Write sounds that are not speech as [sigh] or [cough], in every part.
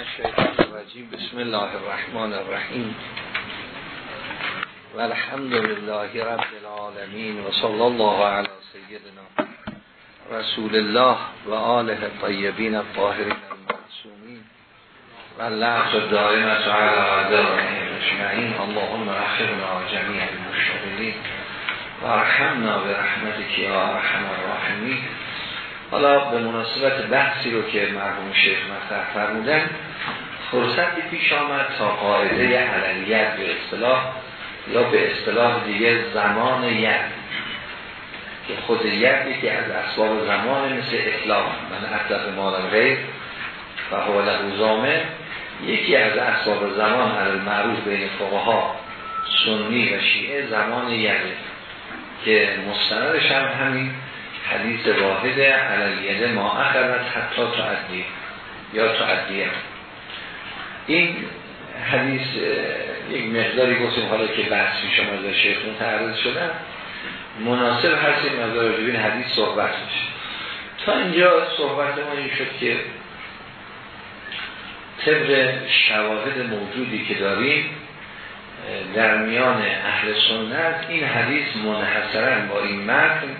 الشیطان الرجیم بسم الله الرحمن الرحیم و الحمد لله رب العالمین و صلی الله علی سیدنا رسول الله و آله الطیبین الطاهرین المعصومین و لعظ دائمت علی عدائهم اجمعین اللهم رحمنا جمیع المشتغلین و رحمنا برحمتك یا ارحم الراحمین حالا به مناسبت بحثی رو که مرحوم شیخ مطرح فرمودن فرصتی پیش آمد تا قاعده عللیت به اصطلاح یا به اصطلاح دیگه زمان ید که خود ید یکی از اسباب زمان مثل اطلاق من اطلاق مال غیر و حوال روزامه یکی از اسباب زمان علی معروف بین فقها سنی و شیعه زمان یده که مستندش هم همین حدیث واحد علیه ما اخذت حتی تعدی یا تعدیه این حدیث یک مقداری گفتیم حالا که بحث شما در شیخ متعرض شدن مناسب هست این مقدار این حدیث صحبت میشه تا اینجا صحبت ما این شد که طبق شواهد موجودی که داریم در میان اهل سنت این حدیث منحصرا با این متن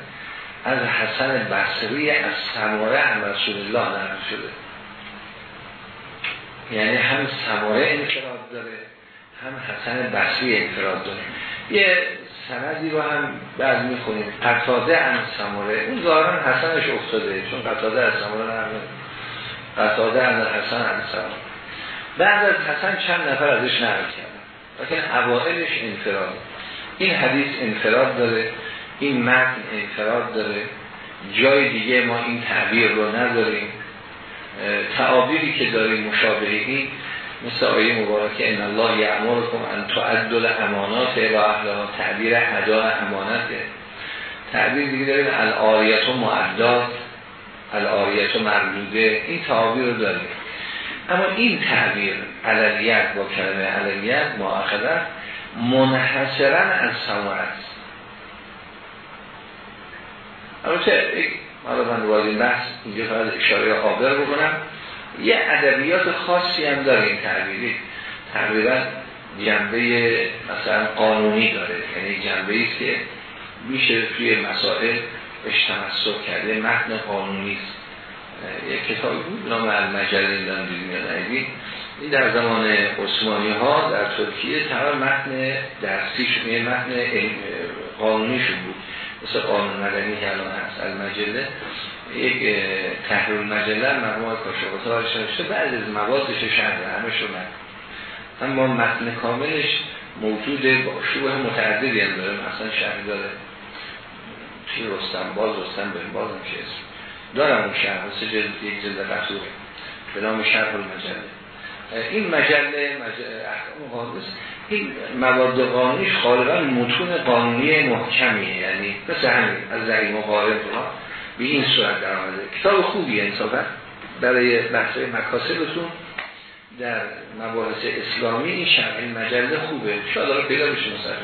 از حسن بصری از سماره هم رسول الله نقل شده. یعنی هم سماره انفراد داره هم حسن بصری انفراد داره. یه سندی رو هم بعد می‌خونیم. قطاده هم سماره اون ظاهرا حسنش افتاده چون قطاده از سماره نقل قطاده هم حسن هم سماره بعد از حسن چند نفر ازش نقل کردن. لیکن اوائلش انفراد. این حدیث انفراد داره. این متن انفراد داره. جای دیگه ما این تعبیر رو نداریم. تعابیری که داریم مشابهی مثل آیه مبارکه ان الله یعمرکم ان تعدل امانات و اهلها. تعبیر ادا امانته. تعبیر دیگه داریم الاریت و معدات الاریت و مردوده این تعابیر رو داریم. اما این تعبیر علیت با کلمه علیت مؤاخذت منحصرا از سماعت البته حالا من وارد بحث اینجا فقط اشاره آبر بکنم. یه ادبیات خاصی هم داره این تعبیری. تقریبا جنبه مثلا قانونی داره. یعنی جنبه ای که میشه توی مسائل اشتمسک کرده متن قانونی است. یک کتابی بود نام المجله ایران دیدیم این در زمان عثمانی ها در ترکیه تمام متن درسیش متن قانونیشون بود. مثل قانون مدنی که الان هست المجله. یک تحریر مجله کاشقات ها شده. بعد از موادش شهر همه شدن اما متن کاملش موجود با شبه متعددی هم داره. مثلا شهر داره. توی رستم باز رستم به باز هم اسم دارم اون شهر. سه جلد یک جلد رسوله به نام شهر المجله. این مجله احکام قانونی این مواد قانونیش غالبا متون قانونی محکمیه یعنی مثل همین از زعیم و غالب به این صورت در آمده. کتاب خوبیه انصافا برای بحث مکاسبتون در مباحث اسلامی این شرح مجله خوبه. شاید رو پیدا بشه مصرف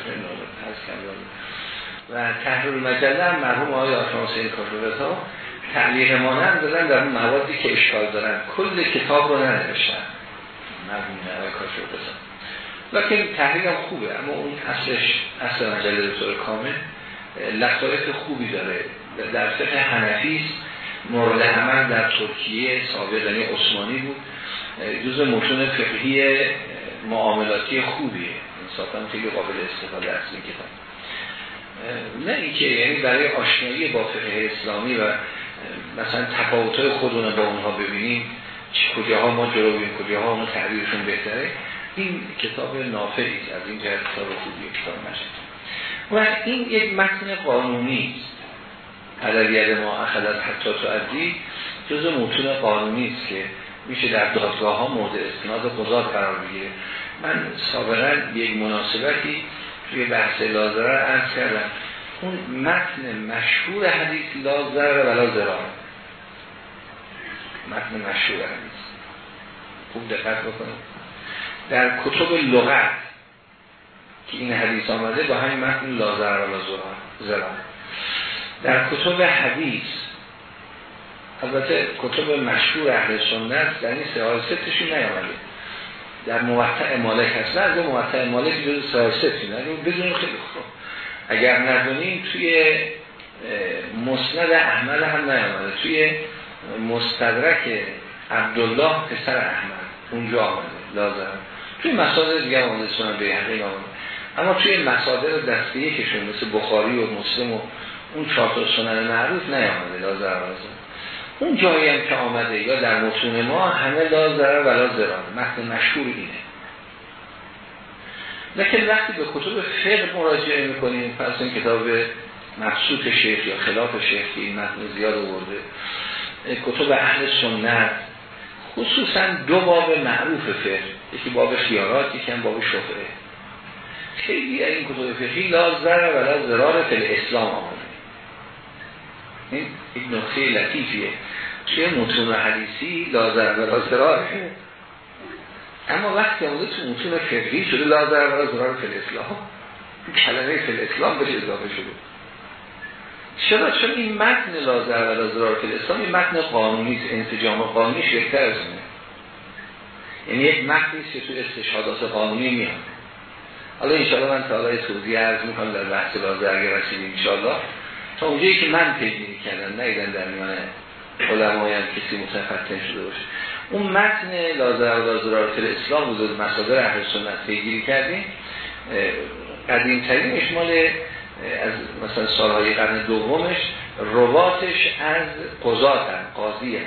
و تحریر مجله هم مرحوم آقای حسین کاشوقت ها تعلیق مانند دادن در اون موادی که اشکال دارن. کل کتاب رو ننوشتن. مرحوم آقای کاشوقت لکن تحریک هم خوبه اما اون اصلش اصل مجله طور کامل لطایف خوبی داره. در فقه حنفی مورد عمل در ترکیه سابق یعنی عثمانی بود. جز متون فقهی معاملاتی خوبیه. انصافا خیلی قابل استفاده است این کتاب. نه اینکه یعنی برای آشنایی با فقه اسلامی و مثلا تفاوت‌های خودونه با اونها ببینیم کجاها ما جلو کجاها ما تعبیرشون بهتره. این کتاب نافعی از این جهت کتاب خوبی کتاب مجید و این یک متن قانونی است. ید ما اخذت حتی تعدی جز متون قانونی است که میشه در دادگاه ها مورد استناد قضات قرار بگیره. من سابقا یک مناسبتی توی بحث لازره ارز کردم. اون متن مشهور حدیث لازره و لازره. متن مشهور حدیث. خوب دقت بکنم در کتب لغت که این حدیث آمده با همین متن لازر و زران در کتب حدیث البته کتب مشهور اهل سنت در این سه ستشون نیامده. در موقع مالک هست. نه از موقع مالک جز سه ستی نه بدون خیلی خوب. اگر ندونیم توی مسند احمد هم نیامده. توی مستدرک عبدالله پسر احمد. اونجا آمده. لازم توی مسادر دیگه آمده سنن به اما توی مسادر دسته کشون مثل بخاری و مسلم و اون چهار سنن معروف نیامده لازم لازم اون جایی هم که آمده یا در متون ما همه لا ضرر ولا ضرر. متن مشهور اینه. لیکن وقتی به کتب فقه مراجعه می‌کنیم پس این کتاب مبسوط شیخ یا خلاف شیخ که این متن زیاد آورده کتب اهل سنت خصوصا دو باب معروف فقه. یکی باب خیارات یکی هم باب شفعه. خیلی این کتب فقهی لا ضرر ولا ضرار فل اسلام آمده. این یک نقطه لطیفیه. توی متون حدیثی لازر و ضرار اما وقتی آمده تو متون فقهی شده لازر و ضرار فل اسلام کلمه فل اسلام بهش اضافه شده. چرا؟ چون این متن لازر و ضرار فل اسلام این متن قانونی انسجام قانونی شکتر از اینه یعنی یک متنی که تو استشهادات قانونی میاد. حالا انشاءالله من تا توضیح عرض می‌کنم در بحث لازر اگر رسیدیم انشاءالله. تا اونجایی که من پیگیری کردم نیدن در میان علمای هم کسی متفتن شده باشه. اون متن لازر و اسلام بود مصادر اهل سنت پیگیری کردیم. قدیم ترین اشمال از مثلا سالهای قرن دومش رواتش از قضاتن قاضی هن.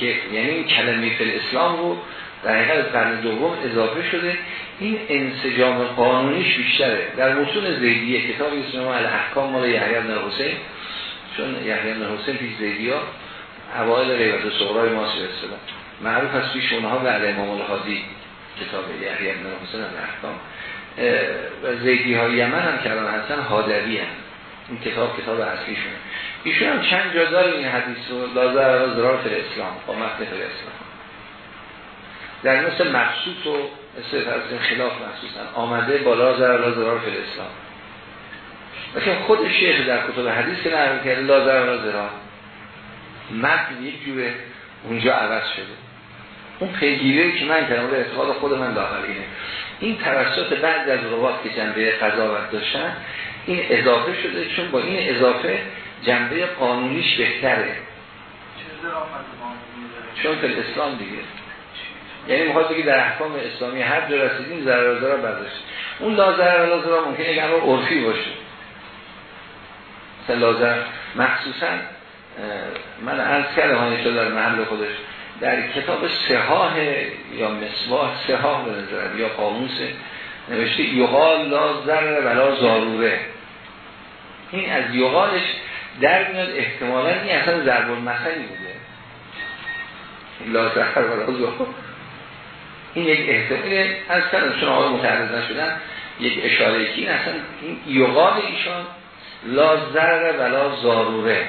که یعنی این کلمه فل اسلام رو در حقیقت قرن دوم اضافه شده. این انسجام قانونیش بیشتره. در متون زیدیه کتابی اسم ما الاحکام مال یحیی بن حسین چون یحیی بن حسین پیش زیدی ها اوائل غیبت صغرای ما رسیدن معروف از پیش اونها علی امام الهادی کتاب یحیی بن حسین الاحکام و زیدی های یمن هم که الان هستن هادوی هم. این کتاب کتاب اصلیشونه. ایشون هم چند جا داره این حدیث رو لازر و ضرار اسلام با متن اسلام در مثل مخصوص و مثل از خلاف مخصوصا. آمده بالا در لازرار فی الاسلام. لیکن خود شیخ در کتب حدیث که نرمی کرده لازر لازرار یک جوره اونجا عوض شده. اون پیگیری که من کردم اعتقاد خود من داخل اینه. این توسط بعد از روات که جنبه قضاوت داشتن این اضافه شده چون با این اضافه جنبه قانونیش بهتره. چون که اسلام دیگه. یعنی می‌خواد بگی در احکام اسلامی هر جا رسیدیم ضرر ضرر برداشت. اون لازر و لازر ممکنه یک امر عرفی باشه. مثلا لازر مخصوصا من عرض کردم شده در محل خودش در کتاب سهاه یا مسواه سهاه به نظرم یا قاموس نوشته یقال لازر ولا زاروره این از یقالش در میاد احتمالا این اصلا ضرب المثلی بوده. لازر ولا زاروره این یک احتمال از کردم چون آقای متعرض نشدن یک اشاره که این اصلا این یقال ایشان لا ضرر ولا ضروره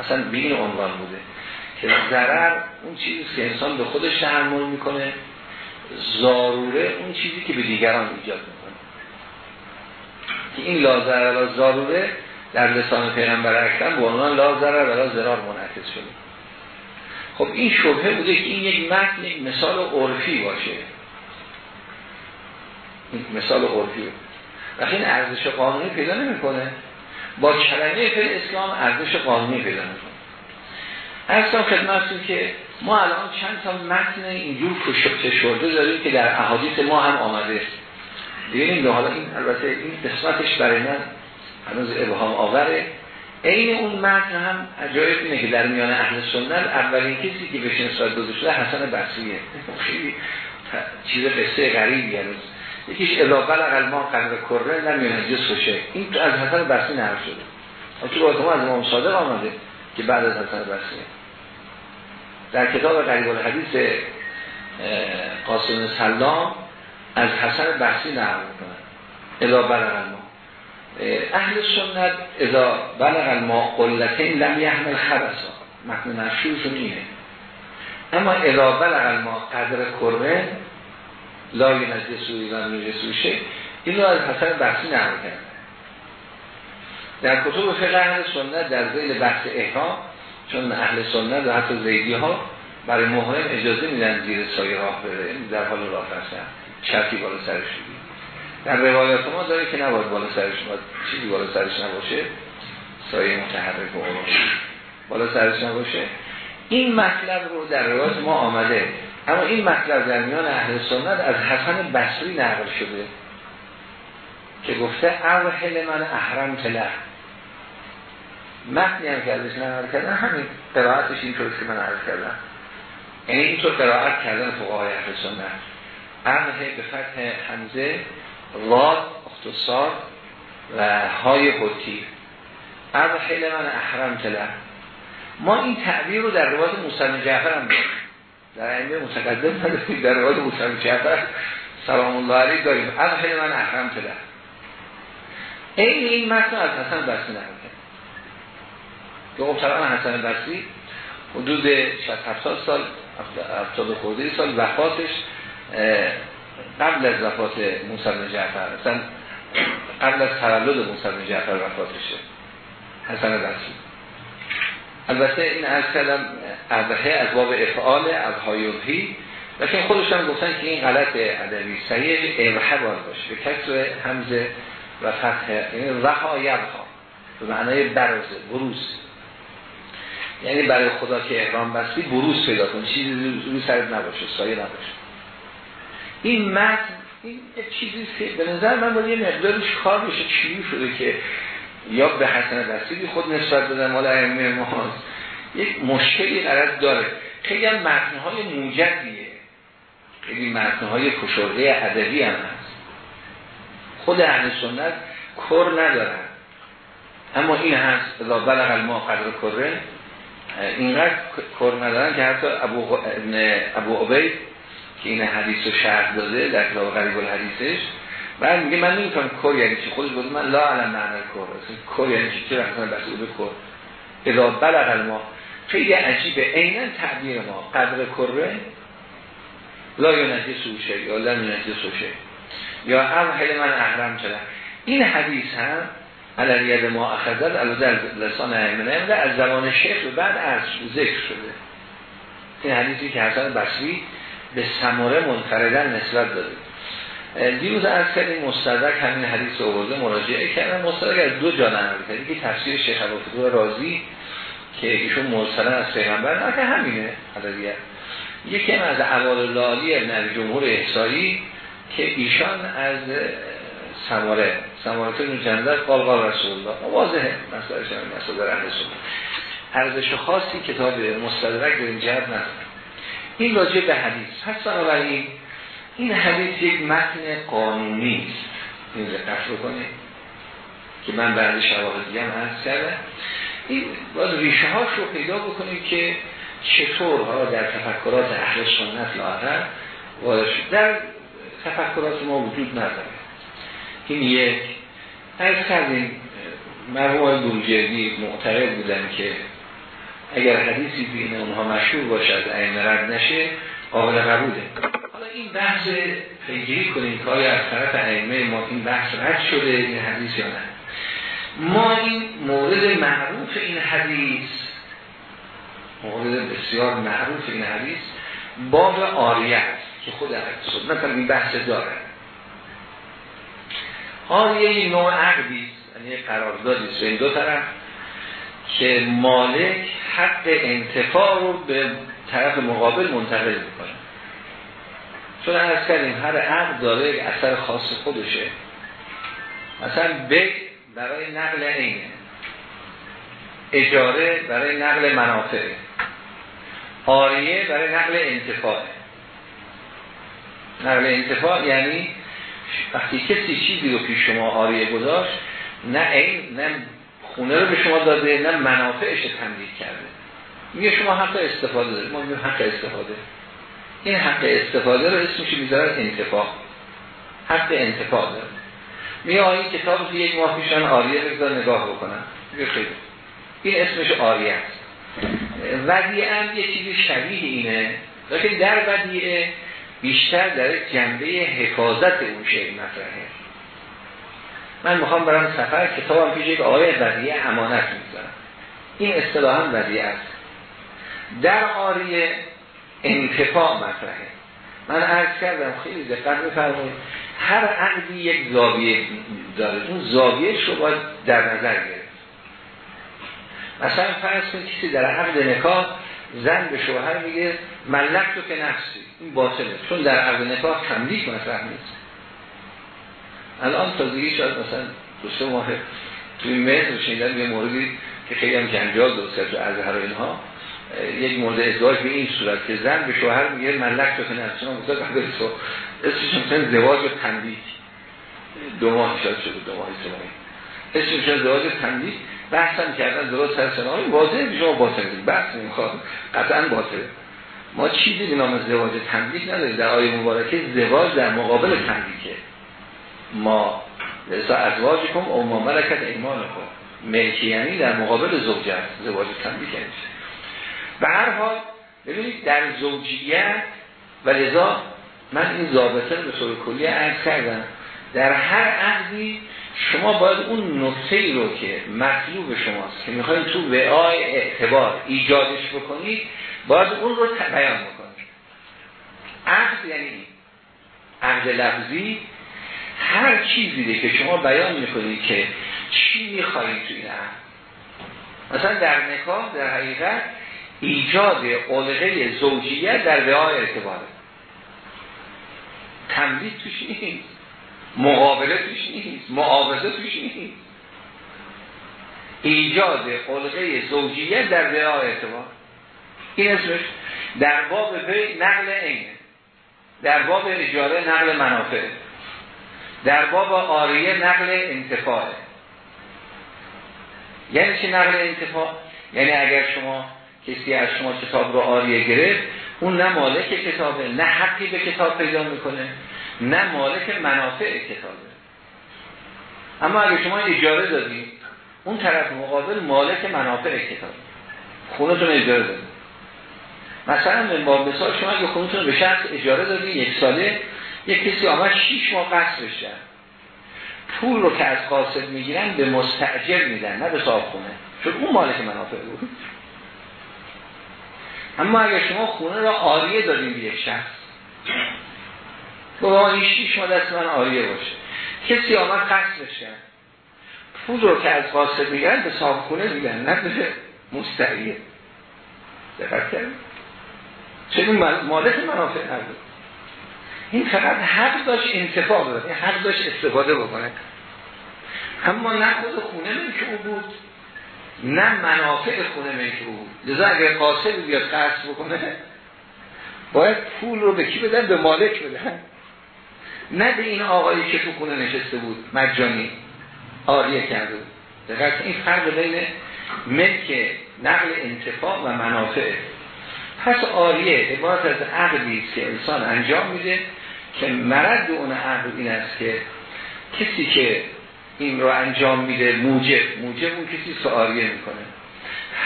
اصلا به این عنوان بوده که ضرر اون چیزی که انسان به خودش تحمل می‌کنه ضروره اون چیزی که به دیگران ایجاد که این لا ضرر ولا ضروره در لسان پیغمبر اکرم به عنوان لا ضرر ولا ضرار منعکس شده. خب این شبهه بوده که این یک متن یک مثال عرفی باشه. این مثال عرفی. وقتی این ارزش قانونی پیدا نمی‌کنه با کلمه فعل اسلام ارزش قانونی پیدا می‌کنه ارزم خدمتتون که ما الان چند تا متن اینجور شده داریم که در احادیث ما هم آمده. دیگه حالا این البته این قسمتش برای من هنوز ابهام آوره. این اون متن هم عجایب اینه که در میان اهل سنت اولین کسی که بهش نسبت شده حسن بصریه. خیلی چیز قصه غریبی هنوز. یکیش الا بلغ ما قدر کره نمیونه جس باشه این تو از حسن بصری نقل شده. تو با از امام صادق آمده که بعد از حسن بصری. در کتاب غریب الحدیث قاسم سلام از حسن بصری نقل می‌کنه الا بلغ ما اهل سنت اذا بلغ الماء قلتین لم یحمل خبسا متن مشهورشون اینه اما اذا بلغ الماء قدر کره لا ینجسوی و نجسوشه این رو از حسن بحثی نقل کرد. در کتب فقه اهل سنت در زیل بحث احرام چون اهل سنت و حتی زیدی ها برای محرم اجازه میدن زیر سایه راه بره. در حال راه رفتن شرطی بالا سرش بگیر در روایات ما داره که نباید بالا سرش باید چیزی بالا سرش نباشه. سایه متحرک و بالا سرش نباشه. این مطلب رو در روایات ما آمده. اما این مطلب در میان اهل سنت از حسن بصری نقل شده. که گفته اوحل من احرم تله متنی هم که ازش نقل کردن همین قرائتش اینطور که من عرض کردم. یعنی اینطور قرائت کردن فقهای اهل سنت. اوحل به فتح حمزه واد اختصار و های حتی اوحل من احرم تله ما این تعبیر رو در روایت موسی جعفر هم داریم. در اینجا متقدم نداریم در روایت موسی جعفر سلام الله علیه داریم. اوحل من احرم تله این این متن از حسن بصری نقل که خب حسن بصری حدود 70 سال 70 خورده سال وفاتش قبل از وفات موسی بن جعفر اصلا قبل از تولد موسی بن جعفر وفاتشه. حسن بصری. البته این از کلم از باب افعال از هایوبی لیکن خودشان گفتن که این غلط ادبی صحیح ارحه باید باشه. به کسر همزه و فتح یعنی رها یبها به معنای برازه بروز. یعنی برای خدا که احرام بستی بروز پیدا کن چیزی روی سرت نباشه سایه نباشه. این متن این چیزی که به نظر من باید یه مقدارش کار بشه. چیزی شده که یا به حسن بسیدی خود نسبت بدن مال ائمه ما یک مشکلی قرار داره. خیلی هم متنهای موجدیه. خیلی متنهای کشرده ادبی هم هست. خود اهل سنت کر ندارن. اما این هست اذا بلغ الما قدر کره اینقدر کر ندارن که حتی ابو, ابو عبید که این حدیث رو شرح داده در کتاب غریب الحدیثش بعد میگه من نمی‌تونم کر یعنی چی؟ خودش بود من لا علم معنی کر کر یعنی چی؟ چه رفتن بس به کر؟ اذا بلغ الما. خیلی عجیبه. عینا تعبیر ما. قدر کره لا ینجی سوشه یا لم ینجی سوشه یا اوحل من احرم شده. این حدیث هم علالید ما اخذد علا در لسان ایمنه از زمان شیخ بعد از ذکر شده. این حدیثی که حسن بصری به سماره منفردن نسبت داده. دیروز از کردیم مستدرک همین حدیث رو مراجعه کردن. مستدرک از دو جا نقل که تفسیر شیخ ابوفتوح رازی که ایشون مرسلا از پیغمبر نه که همینه عددیت یکی از اول لالی ابن جمهور احسایی که ایشان از سماره این جندر قال رسول الله واضحه مسئله شما مسئله سنت ارزش خاصی کتاب مستدرک در این جهت نداره این راجع به حدیث پس بنابراین این حدیث یک متن قانونی است این دقت بکنید که من بعد شواهدی هم عرض کردم این باید ریشه هاش رو پیدا بکنید که چطور ها در تفکرات اهل سنت لاغر در تفکرات ما وجود نداره این یک. از کردیم مرحوم های معتقد بودن که اگر حدیثی بین اونها مشهور باشه از این رد نشه قابل قبوله. حالا این بحث پیگیری کنیم که آیا از طرف ائمه ما این بحث رد شده این حدیث یا نه. ما این مورد معروف این حدیث مورد بسیار معروف این حدیث باب آریت که خود سنت این بحث داره آریه نوع عقدی. یعنی قراردادی. است این دو طرف که مالک حق انتفاع رو به طرف مقابل منتقل می‌کنه. چون از کردیم هر عقد داره اثر خاص خودشه. مثلا بگ برای نقل اینه اجاره برای نقل منافع. آریه برای نقل انتفاع. نقل انتفاع یعنی وقتی کسی چیزی رو پیش شما آریه گذاشت نه این نه خونه رو به شما داده نه منافعش تمدید کرده. میگه شما حق استفاده دارید. ما میگیم حق استفاده. این حق استفاده رو اسمش می‌ذارن انتفاع. حق انتفاع داره. میگه این کتاب رو یک ماه پیشان آریه بگذار نگاه بکنن میگه خیلی این اسمش آریه است. ودیعه یه چیزی شبیه اینه. لیکن در ودیعه بیشتر در جنبه حفاظت اون شعر مطرحه. من می‌خوام برم سفر کتابم پیش یک آقای وضعیه امانت می‌ذارم این اصطلاح هم وضعیه است. در آریه انتفاع مطرحه. من عرض کردم خیلی دقت بفرمایید. هر عقدی یک زاویه داره. اون زاویه باید در نظر گرفت. مثلا فرض کنید کسی در عقد نکاح زن به شوهر میگه ملک تو که نفسی. این باطله. چون در عقد نکاح تملیک مطرح نیست. الان تازگی شاید مثلا دو سه ماه توی مصر شنیدن یه موردی که خیلی هم جنجال درست کرد از هر اینها. یک مورد ازدواج به این صورت که زن به شوهر میگه ملک تو که نفسی. شما گفتم قبل تو. اسمش مثلا زواج تملیک. دو ماه شاید شده دو ماه سه اسمش زواج تملیک. بحثم کردن درست هر سنهای واضحه شما باطل بحث نمی‌خواد قطعا باطله ما چیزی به نام زواج تملیک نداریم. در آیه مبارکه زواج در مقابل تملیکه ما لسا ازواج کن او ما ملکت ایمان کن ملکی یعنی در مقابل زوجه است. زواج تملیک یعنی به هر حال ببینید در زوجیت و لذا من این ضابطه به طور کلی عرض کردم. در هر عقدی شما باید اون نکته ای رو که مطلوب شماست که می‌خواید تو وعای اعتبار ایجادش بکنید باید اون رو بیان بکنید. عقد یعنی عقد لفظی هر چیزی که شما بیان می‌کنید که چی می‌خواهید تو این عقد. مثلا در نکاح در حقیقت ایجاد علقه زوجیت در وعای اعتباره. تمدید توش نیست مقابله توش نیست. معاوضه توش نیست. ایجاد خلقه زوجیه در بها اعتبار. این اسمش در باب بی نقل اینه در باب اجاره نقل منافع. در باب آریه نقل انتفاع. یعنی چه نقل انتفاع؟ یعنی اگر شما کسی از شما کتاب رو آریه گرفت اون نه مالک کتابه نه حقی به کتاب پیدا می‌کنه. نه مالک منافع کتابه اما اگه شما اجاره دادید اون طرف مقابل مالک منافع کتاب خونتون اجاره دادید مثلا با مثال شما اگه خونتون به شخص اجاره دادید یک ساله یک کسی آمد 6 ماه قصد بشه. پول رو که از قاصد می‌گیرن به مستعجر میدن نه به صاحب خونه چون اون مالک منافع بود. اما اگر شما خونه را آریه دادیم به یک شخص با این شیش دست من آریه باشه. کسی آمد قصد بشه پول رو که از قاصد میگن به صاحب خونه میگن نه به مستعیه. دقت کرد چون مالک منافع نبود این فقط حق داشت انتفاع داد این حق داشت استفاده بکنه. اما نه خود خونه ملک او بود نه منافع خونه ملک او بود. لذا اگر قاصد بیاد قصد بکنه باید پول رو به کی بدن؟ به مالک بدن. نه به این آقایی که تو خونه نشسته بود مجانی آریه کرده بود. دقیقا این فرق بین ملک نقل انتفاع و منافع. پس آریه عبارت از عقلی است که انسان انجام میده که مرد اون عقل این است که کسی که این رو انجام میده موجب موجب اون کسی که آریه می‌کنه.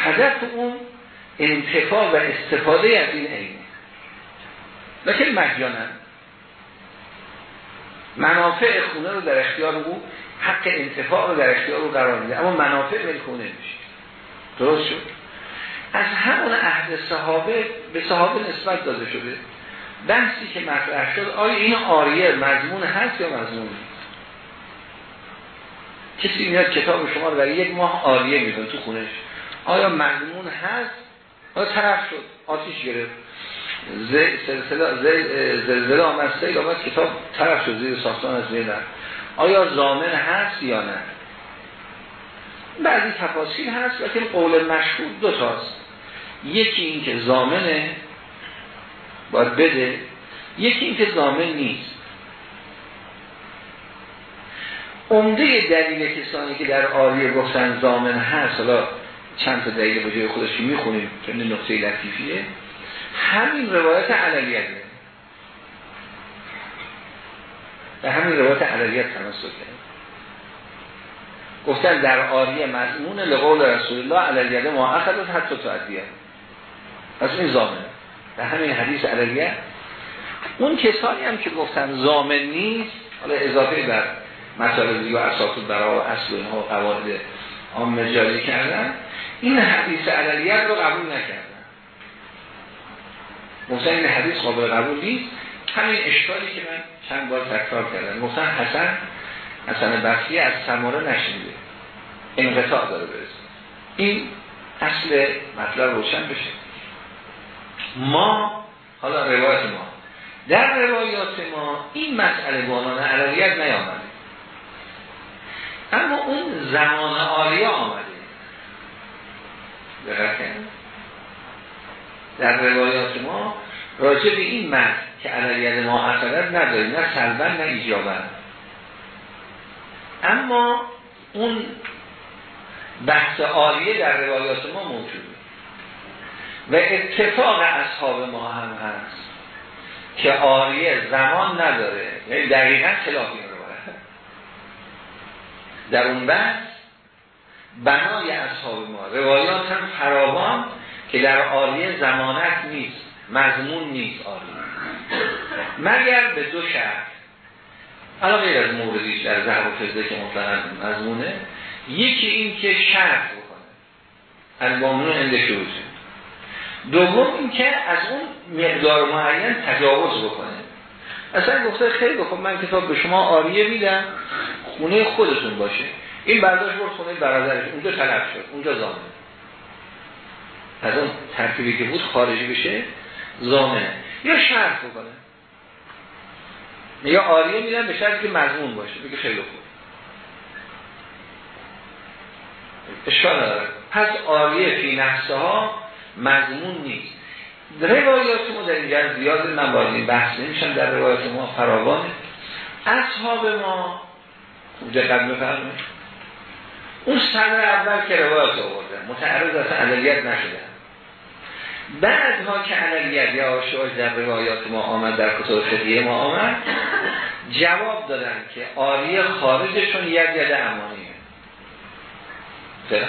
هدف اون انتفاع و استفاده از این اینه لیکن مجانن. منافع خونه رو در اختیار او حق انتفاع رو در اختیار او قرار میده. اما منافع خونه میشه. درست شد؟ از همون عهد صحابه به صحابه نسبت داده شده. بحثی که مطرح شد آیا این آریه مضمون هست یا مضمون کسی میاد کتاب شما رو در یک ماه آریه میدون تو خونش آیا مضمون هست؟ آیا طرف شد؟ آتیش گرفت. زلزله آمد سیل آمد کتاب طرف شد زیر ساختان از میدن آیا زامن هست یا نه؟ بعضی تفاصیل هست لیکن قول مشهور دو تاست یکی این که زامنه باید بده. یکی این که زامن نیست. عمده دلیل کسانی که در آریه گفتن زامن هست حالا چند تا دلیل به جای خودش می‌خونیم که نقطه لطیفیه. همین روایت علیت به همین روایت علیت تمسک کرد گفتن در آریه مضمون لقول رسول الله علیت ما اخذت حتی تو ادیه. پس این زامنه به همین حدیث علیت اون کسانی هم که گفتن زامن نیست حالا اضافه بر مطالب دیگه اساس برای اصل و اینها قواعد عام جاری کردن این حدیث علیت رو قبول نکردن. مثلا این حدیث قابل قبول نیست همین اشکالی که من چند بار تکرار کردم. مثلا حسن حسن بصری از سماره نشنیده. انقطاع داره برسه. این اصل مطلب روشن بشه. ما حالا روایت ما. در روایات ما این مسئله به عنوان نیامده. اما اون زمان آریا آمده. در روایات ما راجع به این مرد که علیت ما اصلت نداریم نه سلبن نه ایجابن. اما اون بحث آریه در روایات ما موجوده. و اتفاق اصحاب ما هم هست که آریه زمان نداره. یعنی دقیقا خلاف این روایت در اون بحث بنای اصحاب ما. روایات هم فراوان که در آریه زمانت نیست مضمون نیست آریه مگر به دو شرط. الان غیر از موردیش در ذهب و فزده که مطلقا مضمونه یکی این که شرط بکنه. المامنون اندشوزه دوم این که از اون مقدار معین تجاوز بکنه. اصلا گفته خیلی بکن من کتاب به شما آریه میدم خونه خودتون باشه. این برداشت برد خونه برادرش اونجا طلب شد اونجا زامن از اون ترکیبی که بود خارجی بشه زامنه یا شرط بکنه. یا آریه میدن به شرطی که مضمون باشه بگه خیلی خوب. اشکال نداره. پس آریه فی نفسه ها مضمون نیست. روایات ما در اینجا زیاد من بحث نمیشم. در روایات ما فراوانه. اصحاب ما دقت بفرمایید اون سنه اول که روایات آوردن متعرض اصلا عدلیت نشدن بعدها که عدلیت یا آشواج در روایات ما آمد در کتاب فقیه ما آمد جواب دادن که آریه خارجشون یک ید امانیه. [laughs]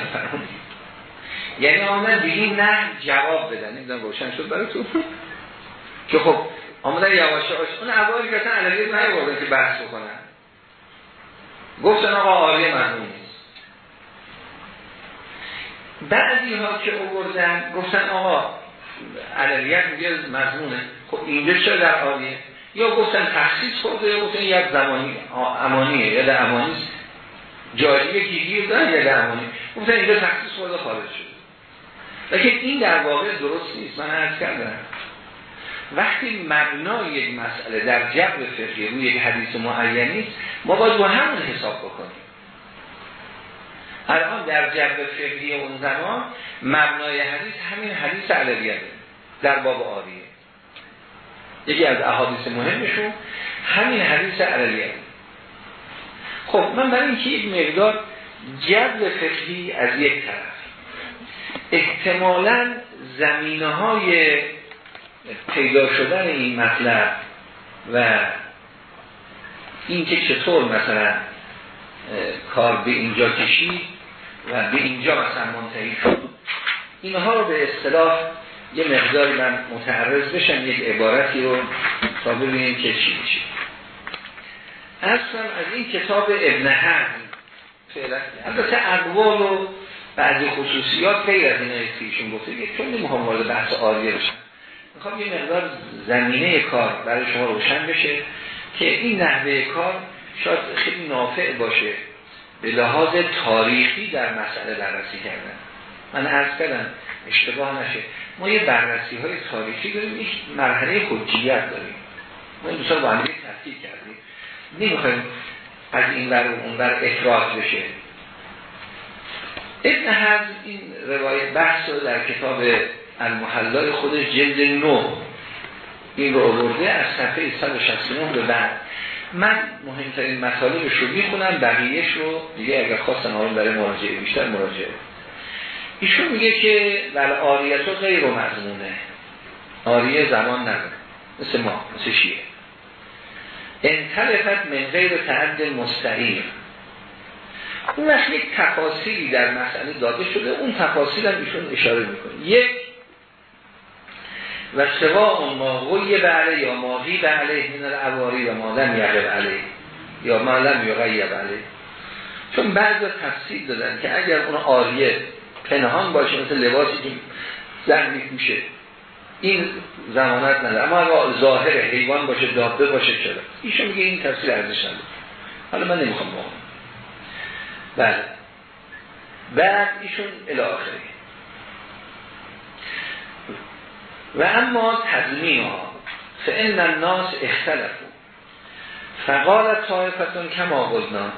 یعنی آمدن این نه جواب بدن. نمی‌دونم روشن شد براتون [laughs] که خب آمدن یواش یواش اون اولی که اصلا عدلیت نیاوردن که بحث بکنن. گفتن آقا آریه مضمون نیست بعضی ها که اووردن گفتن آقا عدلیت میگه مضمونه. خب اینجا چرا در یا گفتن تخصیص خورده یا گفتن یک زمانی امانیه یا در امانی. جاری گیری دارن یا در امانی. گفتن اینجا تخصیص خورده خارج شد. لیکن این در واقع درست نیست. من عرض کردم. وقتی مبنای یک مسئله در جبر فقهی روی یک حدیث معینی ما باید با همون حساب بکنیم. الان در جبر فقهی اون زمان مبنای حدیث همین حدیث علویه در باب آریه. یکی از احادیث مهمشون همین حدیث علویه خب من برای اینکه یک مقدار جبر فقهی از یک طرف احتمالا زمینه های پیدا شدن این مطلب و اینکه چطور مثلا کار به اینجا کشید و به اینجا مثلا منتهی شد. اینها رو به اصطلاح یه مقداری من متعرض بشم یک عبارتی رو تا ببینیم که چی میشه. اصلا از این کتاب ابن فعلا البته اقوال و بعضی خصوصیات غیر از اینایی ایشون گفته یک چون نمی‌خوام وارد بحث آریه بشم. می‌خوام یه مقدار زمینه کار برای شما روشن بشه که این نحوه کار شاید خیلی نافع باشه. به لحاظ تاریخی در مسئله بررسی کردن. من عرض کردم اشتباه نشه. ما یه بررسی های تاریخی داریم یک مرحله حجیت داریم. ما این دوستان با هم تحقیق کردیم. نمی‌خوایم از این بر اون بر افراد بشه. ابن حزم این روایت بحث رو در کتاب المحلای خودش جلد نو این رو آورده از صفحه 169 به بعد. من مهمترین مطالبش رو می‌خونم بقیهش رو دیگه اگر خواستن آن برای مراجعه بیشتر مراجعه. ایشون میگه که ول آریت غیر و مضمونه. آریه زمان نداره. مثل ما مثل شیعه. انتلفت من غیر تعد مستقیم. اون وقت یک تفاصیلی در مسئله داده شده اون تفاصیل هم ایشون اشاره می‌کنه. یک و سوا اون ماغوی بعله یا ماغی بعله من العواری و مادم یقب علیه یا معلم غیب علیه چون بعضی تفصیل دادن که اگر اون آریه پنهان باشه مثل لباسی که زن میپوشه این زمانت نداره. اما ظاهر حیوان باشه دابه باشه چرا ایشون میگه این تفصیل ارزش نداره. حالا من نمی‌خوام بله. بعد ایشون الاخری و اما تضمین ها فان الناس اختلفو فقالت طایفتون کما قلنا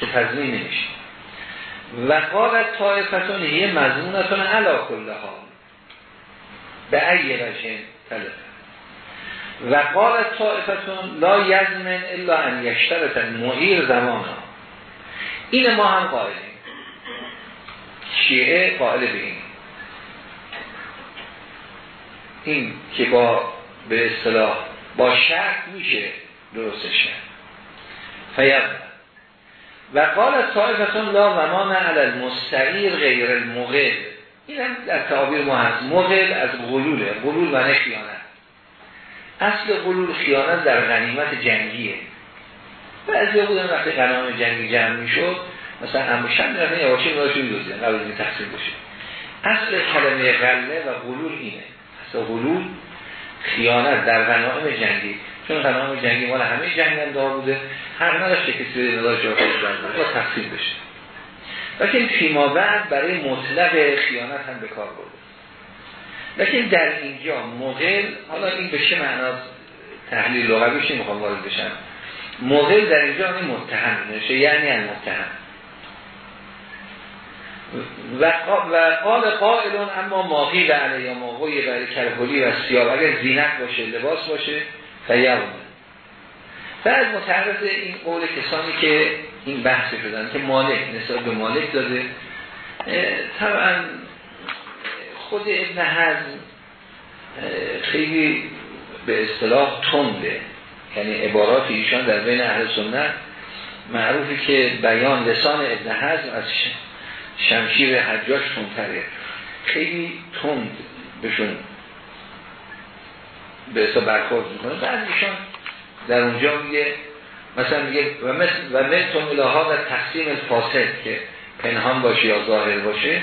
که تضمین نمیشه. و قالت طایفتون یه مضمونتون علا کل حال. به ای وجه تلف. و قالت طایفتون لا یزمن الا ان یشترط معیر زمان ها این ما هم قائلیم. شیعه قائل به این که با به اصطلاح با شرط میشه درستش فیب و قال طایفتون لا زمان علی المستعیر غیر المغل این هم در تعابیر ما هست. مغل از غلوله. غلول و خیانت. اصل غلول خیانت در غنیمت جنگیه. بعضی بودن وقتی غنام جنگی جمع می‌شد مثلا همشن در یواشه میاشون دوزیدن قبل تقسیم بشه. اصل کلمه غله و غلول اینه. اصل غلول خیانت در غنائم جنگی. چون غنائم جنگی مال همه جنگنده بوده هر نداشته کسی به مدار جا با تقسیم بشه. لیکن فیما بعد برای مطلق خیانت هم به کار برده. لیکن در اینجا مغل حالا این به چه معنا تحلیل لغویش نمی‌خوام وارد بشم. مغل در اینجا متهم نشه یعنی المتهم. و قال قائلون اما ماهی علیه یا ماهی برای کرهولی و سیاب اگر زینت باشه لباس باشه فیرونه بعد متعرض این قول کسانی که این بحث شدن که مالک نسبت به مالک داده طبعا خود ابن حزم خیلی به اصطلاح تنده. یعنی عبارات ایشان در بین اهل سنت معروفی که بیان لسان ابن حزم از شمشیر حجاج تندتره. خیلی تند بهشون به حساب برخورد می‌کنه. در اونجا میگه مثلا میگه و مثل و مثل و تقسیم فاسد که پنهان باشه یا ظاهر باشه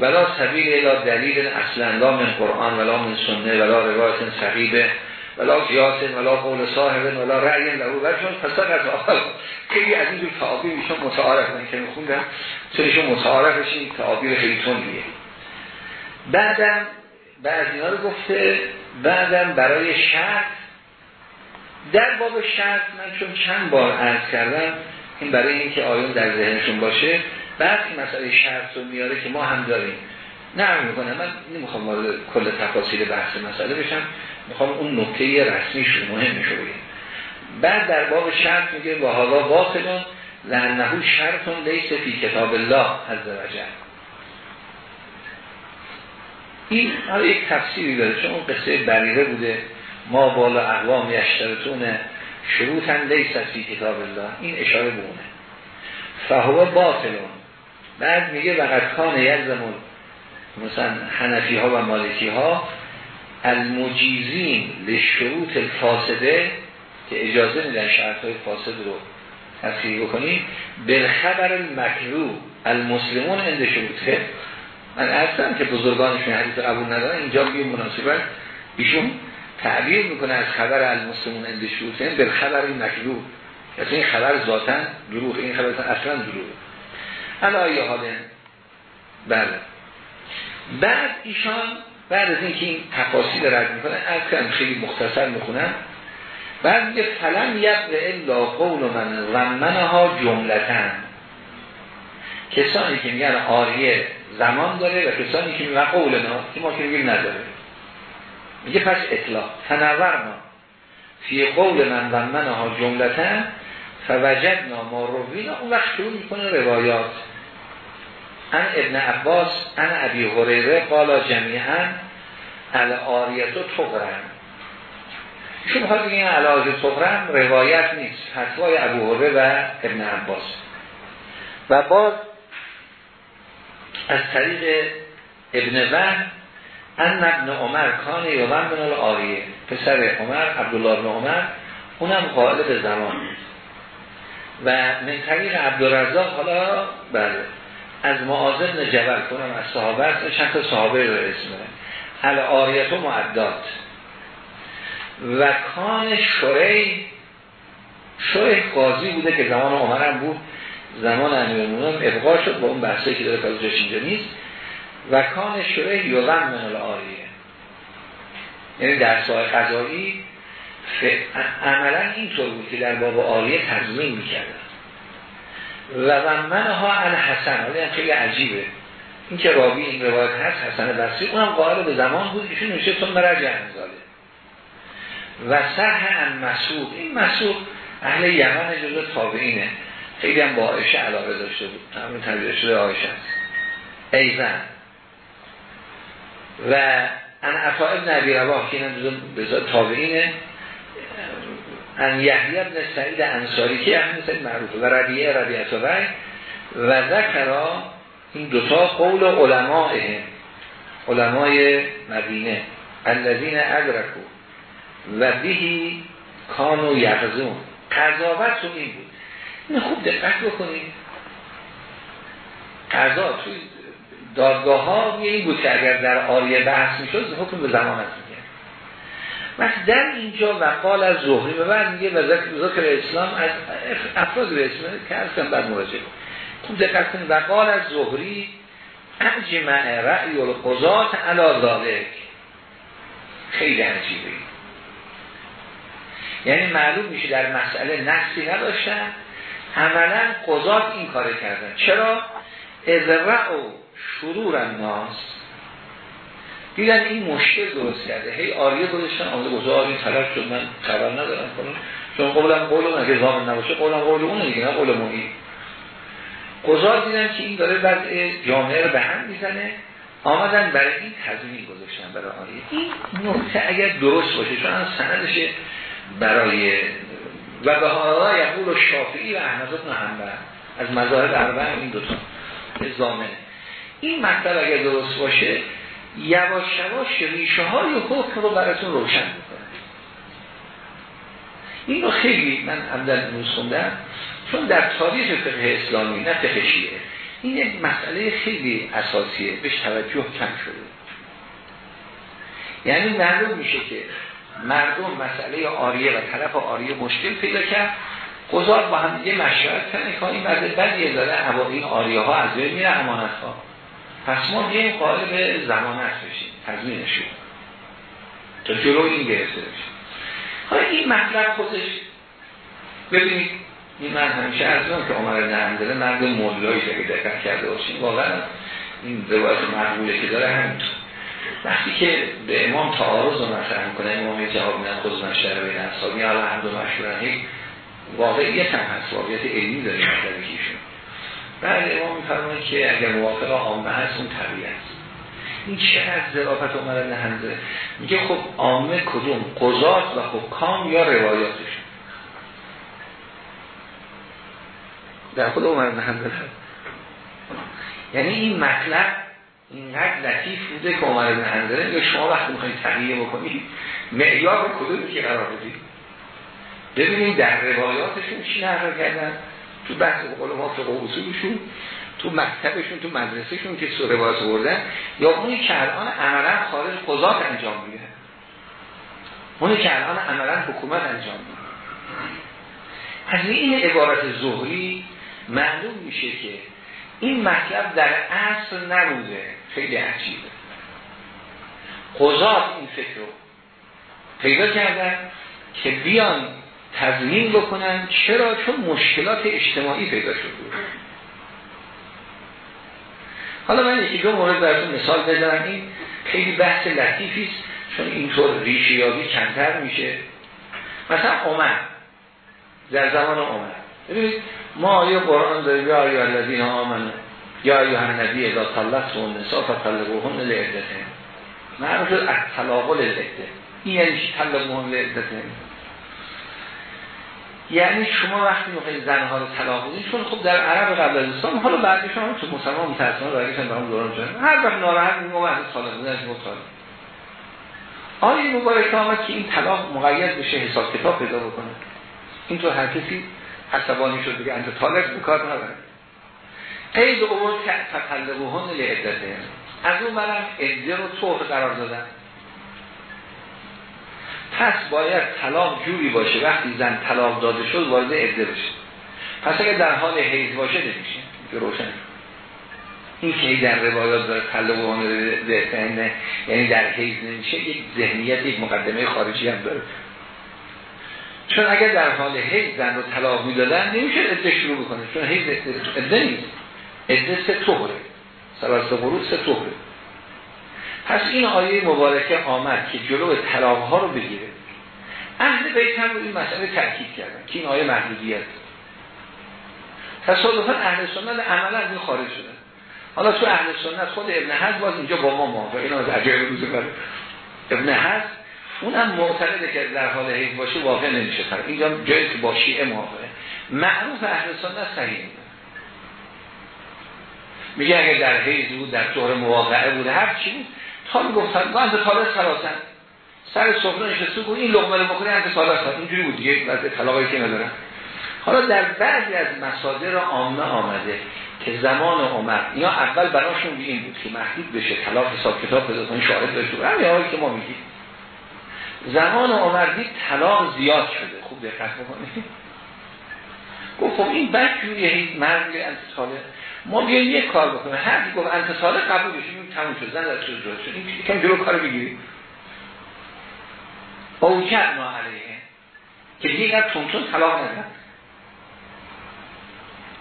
ولا سبیل الا دلیل اصلا لا من قرآن ولا من سنه ولا روایت صحیبه ولا قیاس ولا قول صاحب ولا رأی لهو. و چون پس از خیلی از این جور تعابیر ایشون متعارف من که میخوندم چون ایشون متعارفش این تعابیر خیلی تندیه. بعدم بعد اینا رو گفته بعدم برای شرط در باب شرط من چون چند بار عرض کردم این برای اینکه آیون در ذهنشون باشه بعد این مسئله شرط رو میاره که ما هم داریم. نه می‌کنم. من نمی‌خوام وارد کل تفاصیل بحث مسئله بشم. می‌خوام اون نکته رسمیش مهم بگیم بعد در باب شرط میگه و حالا باطلون لعنهو شرطون لیس فی کتاب الله عز وجل این حالا یک تفسیری داره. چون اون قصه بریره بوده. ما بالا اقوام یشترتون شروطن لیس فی کتاب الله. این اشاره به اونه. فهو باطلون بعد میگه وقت کان یلزمون مثلا حنفی ها و مالکی ها المجیزین لشروط الفاسده که اجازه میدن شرط های فاسد رو تصحیح بکنیم بالخبر المکرو المسلمون اند شروطه. من اصلا که بزرگانشون حدیث قبول ندارن اینجا بگیم مناسبت ایشون تعبیر می‌کنه از خبر المسلمون اند شروطه بالخبر المکرو یعنی این خبر ذاتا دروغ این خبر اصلا دروغ انا یه حاله بله. بعد ایشان بعد از اینکه این تفاصیل رد می‌کنه از خیلی مختصر می‌خونم. بعد میگه فلم یبقى الا قول من رمنه ها جملتن کسانی که میگن آریه زمان داره و کسانی که میگن قول ما که ما که نداره. میگه پس اطلاق تنورنا فی قول من رمنه ها جملتن فوجدنا ما روینا اون وقت شروع می‌کنه روایات. ان ابن عباس ان ابی هریره قالا جمیعا آریتو تقرن چون می‌خواد بگیم علاج تقرن روایت نیست فتوای ابو هریره و ابن عباس. و باز از طریق ابن وحن ان ابن عمر کان یوم بن آریه پسر عمر عبدالله ابن عمر اونم قائل به زمان و من طریق عبدالرزاق حالا بله. از معاذ جبل کنم از صحابه است چند تا صحابه رو اسمه هل آریت و معدات و کان شوری شوری قاضی بوده که زمان عمرم بود. زمان امیرالمومنین ابقا شد با اون بحثی که داره کازش اینجا نیست. و کان شوری یوزن من الآریه یعنی در سای قضایی عملا اینطور بود که در باب آریه تضمین می‌کردن. و من ها الحسن حالا خیلی عجیبه. این که راوی این روایت هست حسن بصری اونم قائل به زمان بود ایشون نوشته تون مرجع انزاله. و صح ان مسعود. این مسعود اهل یمن جزء تابعینه. خیلی هم با عایشه علاقه داشته بود. همین تبدیل شده عایشه. است ایزن و ان عطا ابن عبی رواح که این جزء تابعینه. ان یحیی ابن سعید انصاری که اهل سعید معروفه و ربیعه ربیعه و ذکرا این دوتا قول علماء علمای مدینه. الذین ادرکو و بهی کانو یغزون قضاوت تو این بود. این خوب دقت بکنید. قضا توی دادگاه ها این بود که اگر در آریه بحث می‌شد حکم به میگه وقت در اینجا و قال از زهری و بعد میگه و ذکر اسلام از افراد اسم که اصلا بر مراجعه خوب دقت کنید و قال از زهری اجمع رأی القضات علا ذالک خیلی عجیبه. یعنی معلوم میشه در مسئله نقصی نداشتن. عملا قضات این کار کردن. چرا؟ ازرع و شرور الناس. دیدن این مشکل درست کرده. هی آریه گذاشتن آمده گذار آریه طرف شد من خبر ندارم کنم چون قولم قول اون اگه زامن نباشه قولم قول اونه دیگه نه قول محیط. قضار دیدن که این داره بعد جامعه رو به هم می‌زنه. آمدن برای این تضمین گذاشتن برای آریه. این نکته اگر درست باشه چون از سندش برای و به حالا یقول شافعی و احمد بن از مذاهب اربع این دوتا. زامنه این مطلب اگر درست باشه یواش یواش ریشه های حکم رو براتون روشن می‌کنه این رو خیلی من عمدن خوندم چون در تاریخ فقه اسلامی نه فقه شیعه این یک مسئله خیلی اساسیه بهش توجه کم شده. یعنی معلوم میشه که مردم مسئله آریه و طرف آریه مشکل پیدا کرد قضار با هم یه مشورت کنه که این مرد بدیه داره هوا این آریه ها از بین میره امانت ها پس ما بیایم قالب زمانت بشیم تضمینشون. تا جلو این گرفته بشیم حالا این مطلب خودش ببینید این من همیشه از که عمر نهمدله مرد مولایی که دقت کرده باشیم واقعا این روایت مقبوله که داره همینطور. وقتی که به امام تعارض رو مطرح می‌کنه امام جواب میدن خود مشتر بین اصحابی حالا هم دو مشهورن یک واقعیت هم هست واقعیت علمی داره مطلبیشون بعد امام میفرمونه که اگر موافق عامه هست اون طبیعی است. این از ظرافت عمر نهنده میگه خب عامه کدوم؟ قضات و حکام یا روایاتشون در خود عمر نهنده یعنی این مطلب اینقدر لطیف بوده که عمر نهنده یا شما وقتی می‌خواید تغییر بکنید معیار کدومی که قرار بدید؟ ببینید در روایاتشون چی نقل کردن؟ تو بحث قول ما فقه اصولشون تو مکتبشون تو مدرسهشون که سوره باز بردن یا اونی که الان عملا خارج قضات انجام میده. اونی که الان عملا حکومت انجام میده. از این عبارت ظهری معلوم میشه که این مطلب در اصل نبوده. خیلی عجیبه. قضات این فکر رو پیدا کردن که بیان تضمین بکنن چرا؟ چون مشکلات اجتماعی پیدا شده بود. حالا من یکی دو مورد براتون مثال بزنم. این خیلی بحث لطیفی است چون اینطور ریشه یابی کمتر میشه. مثلا عمر. در زمان عمر. ببینید ما آیه قرآن داریم؟ یا آیه الذین آمنه یا آیه النبی اذا طلقتم النساء فطلقوهن لعدتهن؟ معروف از طلاق لعده این یعنی چی طلقوهن لعدتهن؟ یعنی شما وقتی می‌خواید زنها رو طلاق بدید چون خب در عرب قبل از اسلام حالا بعدش هم تو مسلمان متأسفانه برگشتن به اون دوران شدن هر وقت ناراحت وقت طلاق بدن مطالب آیه مبارک آمد که این طلاق مقید بشه حساب کتاب پیدا بکنه. اینطور هر کسی عصبانی شد بگه انت طالق بکار نداره. قید اول تطلقهن لعدته از اون برم عده رو طور قرار دادن. پس باید طلاق جوری باشه وقتی زن طلاق داده شد وارد عده بشه. پس اگر در حال حیض باشه نمیشه. که روشن. این که در روایات داره طلاق نه یعنی در حیض نمیشه یک ذهنیت یک مقدمه خارجی هم داره. چون اگر در حال حیض زن رو طلاق می‌دادن نمیشه عده شروع بکنه. چون حیض عده نیست. عده سه طهره. سلاسه قروب سه طهره. پس این آیه مبارکه آمد که جلو طلاق ها رو بگیره. اهل بیت هم این مسئله تاکید کردن که این آیه محدودیت. تصادفا اهل سنت عملا این خارج شدن. حالا تو اهل سنت خود ابن حزم باز اینجا با ما موافق اینا از عجایب روز بر ابن حزم اونم معتقده که در حال حیض باشه واقع نمیشه. اینجا جایی که با شیعه موافقه. معروف اهل سنت صحیح میگه. اگر در حیض بود در طور مواقعه بوده هر چی بود تا می‌گفتن با انت طالب سر صبح نشسته بود این لقمه رو بخوری انت طالب اینجوری بود دیگه وضع طلاقی که ندارن حالا در بعضی از مصادر عامه آمده که زمان عمر یا اول براشون این بود که محدود بشه طلاق حساب کتاب کنی شاهد داشته همین حالی که ما میگیم. زمان عمر دید طلاق زیاد شده. خوب دقت بکنید. گفت خب این بعد جوری مرد انتصاله ما بیاییم یک کار بکنیم. هر کی گفت انتصاله قبول بشیم تموم شد. زن از جلو شد. این یکم جلو کار بگیریم. اوجد ما علیه. که دیگه تونتون طلاق ندن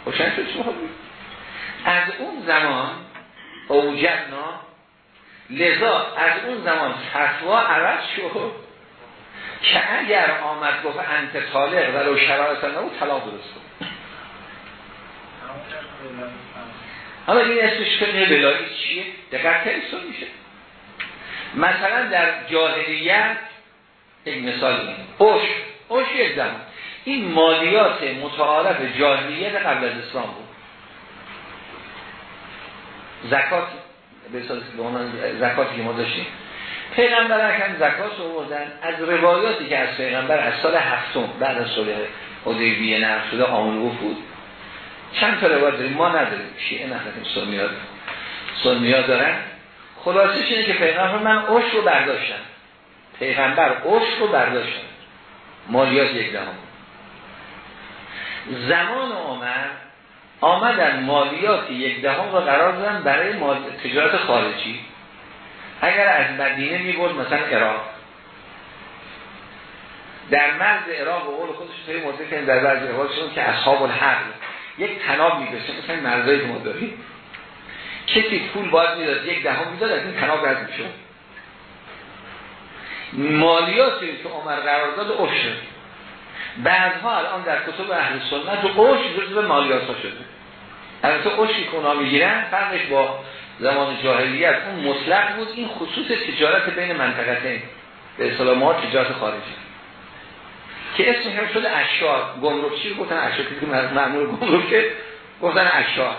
روشن شد شما از اون زمان اوجدنا لذا از اون زمان فتوا عوض شد. که اگر آمد گفت انت طالق ولو شرایط نبود طلاق درست کن حالا این اسمش که بلایی چیه؟ دقیق تلسون میشه. مثلا در جاهلیت یک مثال این اوش. اوش یک زمان. این مالیات متعارف جاهلیت قبل از اسلام بود. زکات به زکاتی که ما داشتیم. پیغمبر اکرم زکات رو بردن از روایاتی که از پیغمبر از سال هفتم بعد از صلح حدیبیه نقل شده آمون بود. چند تا روایت داریم؟ ما نداریم. شیعه نداریم سنیات سنیات دارن خلاصش اینه که پیغمبر من اوش رو برداشتم. پیغمبر اوش رو برداشتم. مالیات یک دهم. زمان عمر آمدن مالیات یک دهم رو قرار دادن برای تجارت خارجی. اگر از مدینه می برد مثلا عراق. در مرز عراق و قول خودش توی که در بعضی که اصحاب الحق یک تناب میگشه مثلا مرزایی که ما داریم کسی پول باید می‌داد یک دهم می‌داد از این تناب رد میشه مالیاتی که عمر قرار داد عشر بعدها الان در کتب اهل سنت و عشر جزو مالیات ها شده. البته عشری که اونا می‌گیرن فرقش با زمان جاهلیت اون مطلق بود. این خصوص تجارت بین منطقتین. به اصطلاح ما تجارت خارجی. که اسم هم شده اشار گمرک چی گفتن اشار که معمول گمرک گفتن اشار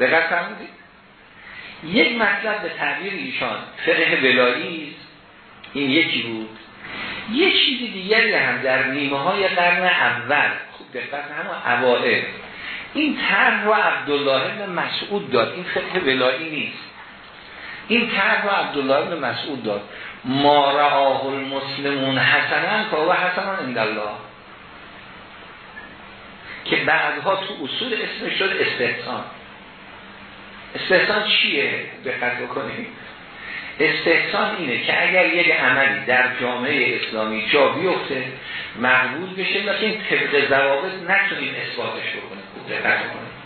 دقت فرمودید. یک مطلب به تعبیر ایشان فقه ولایی این یکی بود. یه چیزی دیگری هم در نیمه های قرن اول خوب دقت هم اوائل. این طرح رو عبدالله ابن مسعود داد. این فقه ولایی نیست. این طرح رو عبدالله ابن مسعود داد. ما رعاه المسلمون حسنا فهو حسنا عند الله. که بعدها تو اصول اسمش شد استحسان. استحسان چیه؟ دقت بکنید استحسان اینه که اگر یک عملی در جامعه اسلامی جا بیفته مقبول بشه مثل این طبق ضوابط نتونیم اثباتش بکنیم. خوب دقت بکنیم.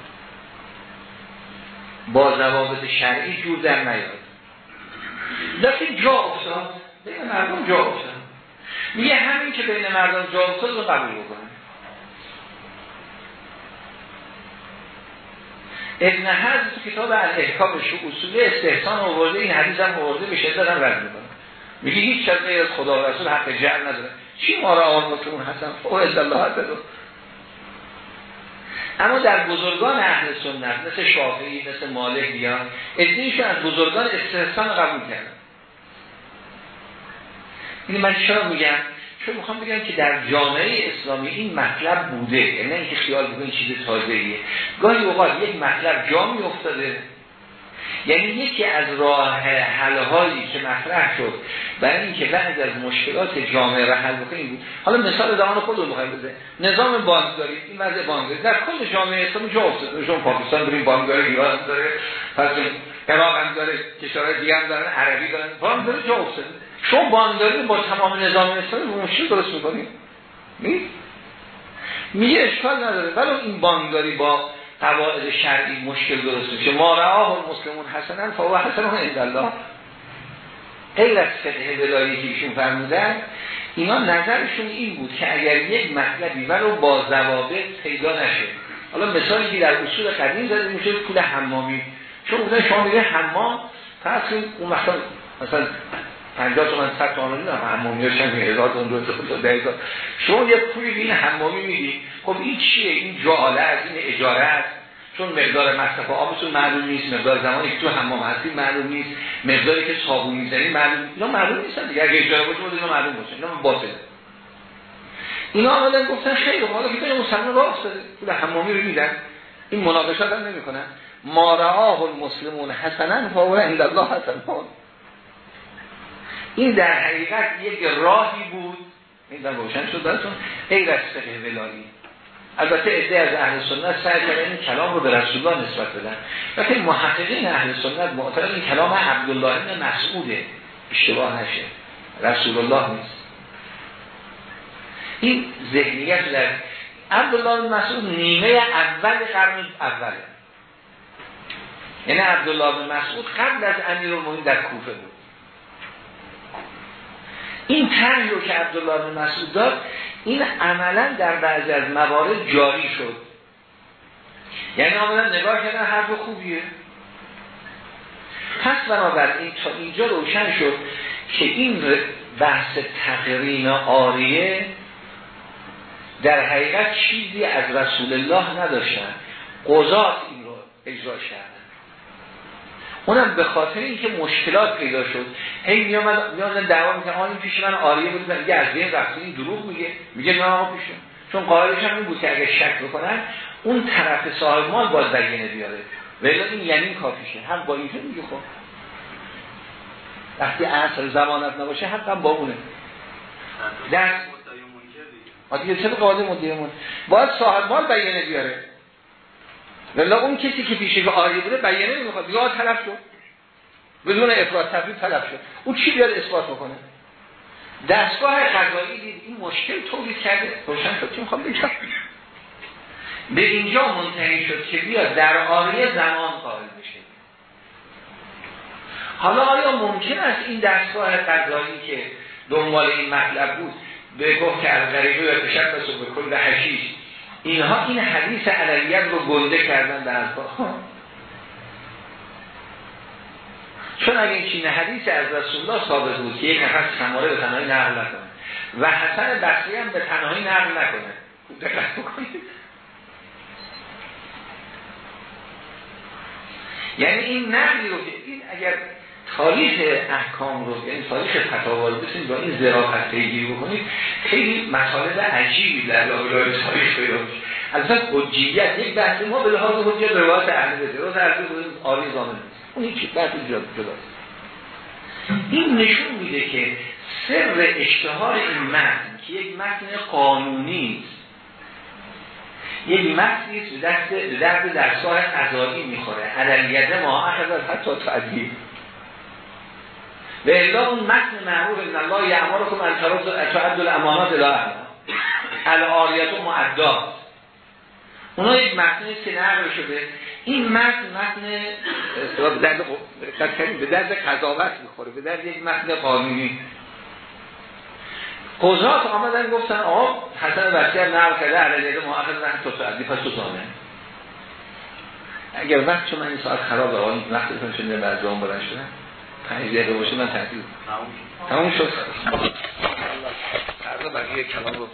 با ضوابط شرعی جور در نیاد. لیکن جا افتاد بین مردم جا افتاد میگه همین که بین مردم جا افتاد رو قبول بکنه ابن حضر تو کتاب الاحکام شو اصول استحسان آورده این حدیث هم آورده به شدت هم رد می‌کنه. میگه هیچ از خدا و رسول حق جعل نداره. چی ما را آن حسن؟ او الله داره. اما در بزرگان اهل سنت مثل شافعی مثل مالک بیان ادنیشون از بزرگان استحسان قبول کردن. این من چرا میگم؟ چون می‌خوام بگم که در جامعه اسلامی این مطلب بوده یعنی اینکه خیال بکنید چیز تازه ایه گاهی اوقات یک مطلب جا افتاده یعنی یکی از راه حلهایی که مطرح شد برای اینکه بعد از مشکلات جامعه را حل بکنیم بود حالا مثال زمان خود رو بخواهیم بده نظام بانکداری این وضع بانکداری. در کل جامعه اسلامی جا افتاده. شما پاکستان بریم بانکداری ایران داره پس عراق هم داره کشورهای دیگه هم دارن عربی دارن. بانکداری جا افتاده. شما بانکداری با تمام نظام اسلامی مشکل درست می‌کنید؟ نیست میگه اشکال نداره. ولی این بانکداری با قواعد شرعی مشکل درست میشه. ما رعاه المسلمون حسنا فهو حسن عند الله. از فقه ولایی که ایشون فرمودن اینا نظرشون این بود که اگر یک مطلبی ولو با ضوابط پیدا نشه. حالا مثالی که در اصول قدیم زده میشه پول حمامی. چون بودن شما میگه حمام فرض اون مثلا مثلا 50 تومن 100 تومن نه حمامی هاش هم 1000 تومن 2000 شما یه پولی این حمامی میدی خب این چیه؟ این جاله از این اجاره است. چون مقدار مصرف آبتون معلوم نیست مقدار زمانی که تو حمام هستی معلوم نیست مقداری که صابون می‌زنی معلوم اینا معلوم نیستن دیگه. اگه اجاره باشه اینا معلوم باشه. اینا باطله. اینا اولا گفتن خیلی حالا که مسلمان راه افتاده. پول حمامی رو میدن. این مناقشات هم نمی‌کنن. ما رآه المسلمون حسنا فهو عند الله حسن این در حقیقت یک راهی بود. در روشن شد براتون. غیر از فقه ولایی. البته عده از اهل سنت سعی کردن این کلام رو به رسول الله نسبت بدن. وقتی محققین اهل سنت معتقد این کلام عبدالله بن مسعوده. اشتباه نشه. رسول الله نیست. این ذهنیت در عبدالله بن مسعود نیمه اول قرن اوله. یعنی عبدالله بن مسعود قبل از امیرالمومنین در کوفه بود. این طرحی رو که عبدالله بن مسعود داد این عملا در بعضی از موارد جاری شد. یعنی آمدن نگاه کردن حرف خوبیه. پس بنابراین تا اینجا روشن شد که این بحث تقرین آریه در حقیقت چیزی از رسول الله نداشتن. قضات این رو اجرا کرد. اونم به خاطر اینکه مشکلات پیدا شد. هی میامد میامدن دعوا می‌کنن آن پیش من آریه بود. میگه از بین رفته این دروغ میگه. میگه نه آقا پیش چون قائلش هم این بود که اگه شک بکنن اون طرف صاحب مال باز بگینه بیاره. ولی این یعنی کافیشه هم با اینجا میگه خب. وقتی اصل زمانت نباشه هم با اونه. در آدیه چه قاضی مدیرمون باید صاحب مال بیانه بیاره. ولی اون کسی که پیشه که آریه بوده بیانه نمی‌خواد. یا طلب شد. بدون افراد تفرید طلب شد. اون چی بیاد اثبات بکنه؟ دستگاه قضایی دید. این مشکل تولید کرده. روشن شد. چی می‌خوام بگم؟ به اینجا منتهی شد که بیاد در آریه زمان قائل بشه. حالا آیا ممکن است این دستگاه قضایی که دنبال این مطلب بود به گفت که از غریبه یا تشبس به کل حشیش اینها این حدیث علیت رو گنده کردن در الفاظ چون اگه این چین حدیث از رسول الله ثابت بود که یک نفر سماره به تنهایی نقل نکنه و حسن بصری هم به تنهایی نقل نکنه. دقت بکنید. یعنی این نقلی رو این اگر تاریخ احکام رو یعنی تاریخ فتاوا بسید با این ظرافت پیگیری بکنید خیلی مطالب عجیبی در لابلای تاریخ پیدا میشه البته حجیت یک بحث ما به لحاظ حجیت روایت اهل بیت روایت اهل بیت آری زامن اون هیچ بحث جداست این نشون میده که سر اشتهار این متن که یک متن قانونی است یک متنی است به دست به درد درسای قضایی می‌خوره. عدلیت ما اخذ حتی تعدیل و الا اون متن معروف ان الله یعمرکم ان تعدوا الامانات الى اهلها الاریات و معدات اونا یک متنی است که نقل شده. این متن متن به درد به درد قضاوت می‌خوره به درد یک متن قانونی. قضات آمدن گفتن آقا حسن بسیار نقل کرده علیه محافظ من تو تعدی پس تو زامن اگر وقت چون من این ساعت خراب آقا وقت چون جوان بلند شدن؟ پنج دقیقه باشه من تحصیل تموم شد. فردا بقیه کلام رو